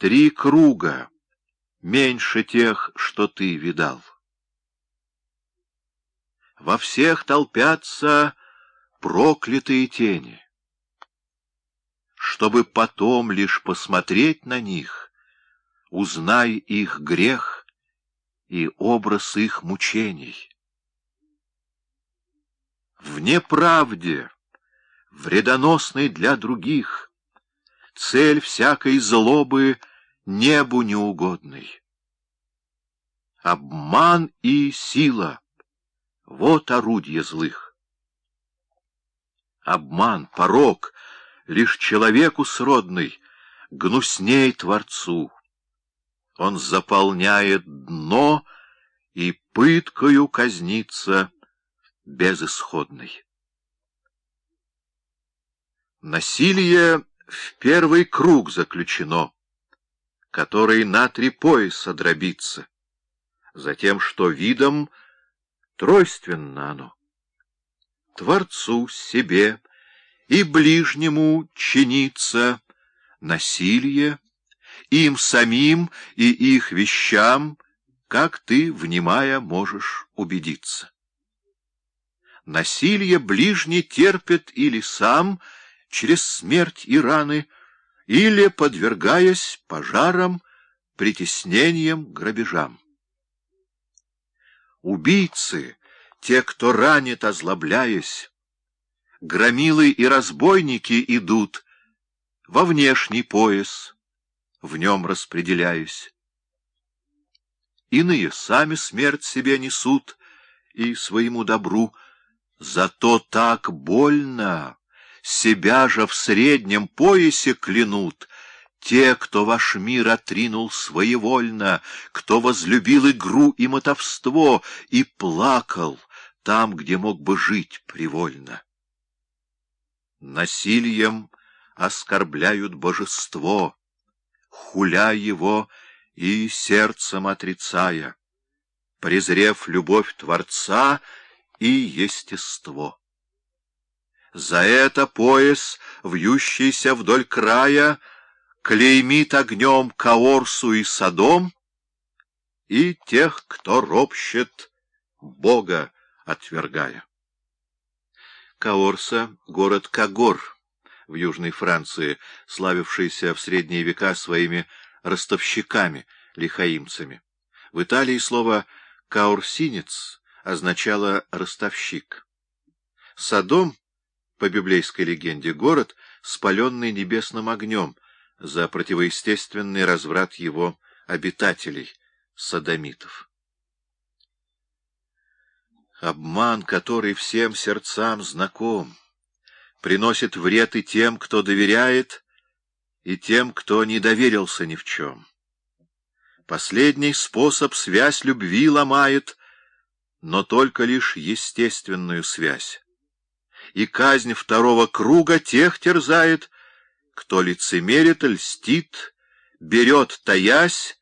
Три круга, меньше тех, что ты видал. Во всех толпятся проклятые тени. Чтобы потом лишь посмотреть на них, узнай их грех и образ их мучений. В неправде, вредоносной для других, цель всякой злобы — небу неугодный. Обман и сила — вот орудие злых. Обман, порок лишь человеку сродный, гнусней Творцу. Он заполняет дно и пыткою казнится безысходной. Насилие в первый круг заключено — который на три пояса дробится, затем, что видом тройственно оно. Творцу, себе и ближнему чинится насилие, им самим и их вещам, как ты, внимая, можешь убедиться. Насилие ближний терпит или сам, через смерть и раны, или подвергаясь пожарам, притеснениям, грабежам. Убийцы, те, кто ранит, озлобляясь, громилы и разбойники идут во внешний пояс, в нем распределяясь. Иные сами смерть себе несут и своему добру, зато так больно, себя же в среднем поясе клянут те, кто ваш мир отринул своевольно, кто возлюбил игру и мотовство и плакал там, где мог бы жить привольно. Насилием оскорбляют божество, хуля его и сердцем отрицая, презрев любовь Творца и естество. За это пояс, вьющийся вдоль края, клеймит огнем Каорсу и Содом и тех, кто ропщет, Бога отвергая. Каорса — город Кагор в Южной Франции, славившийся в средние века своими ростовщиками, лихаимцами. В Италии слово «каурсинец» означало «ростовщик». Содом по библейской легенде, город, спаленный небесным огнем, за противоестественный разврат его обитателей, садомитов. Обман, который всем сердцам знаком, приносит вред и тем, кто доверяет, и тем, кто не доверился ни в чем. Последний способ связь любви ломает, но только лишь естественную связь и казнь второго круга тех терзает, кто лицемерит, льстит, берет, таясь,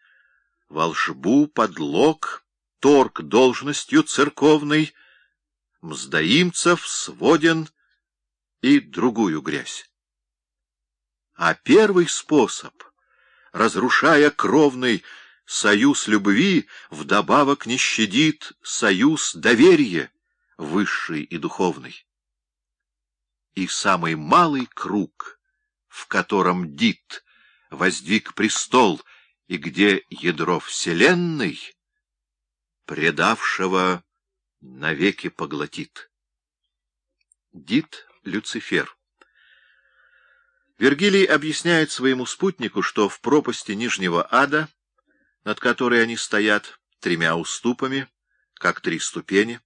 волшбу, подлог, торг должностью церковной, мздоимцев, своден и другую грязь. А первый способ, разрушая кровный союз любви, вдобавок не щадит союз доверия, высший и духовный и самый малый круг, в котором Дит воздвиг престол и где ядро вселенной, предавшего навеки поглотит. Дит Люцифер Вергилий объясняет своему спутнику, что в пропасти Нижнего Ада, над которой они стоят тремя уступами, как три ступени,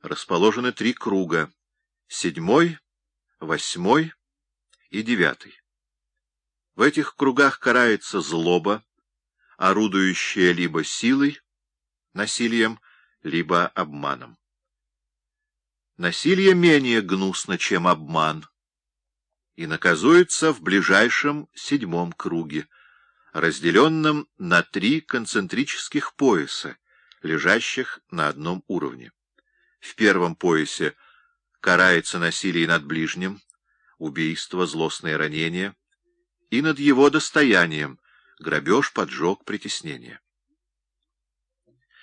расположены три круга, седьмой восьмой и девятый. В этих кругах карается злоба, орудующая либо силой, насилием, либо обманом. Насилие менее гнусно, чем обман, и наказуется в ближайшем седьмом круге, разделенном на три концентрических пояса, лежащих на одном уровне. В первом поясе — карается насилие над ближним, убийство, злостное ранение, и над его достоянием, грабеж, поджог, притеснение.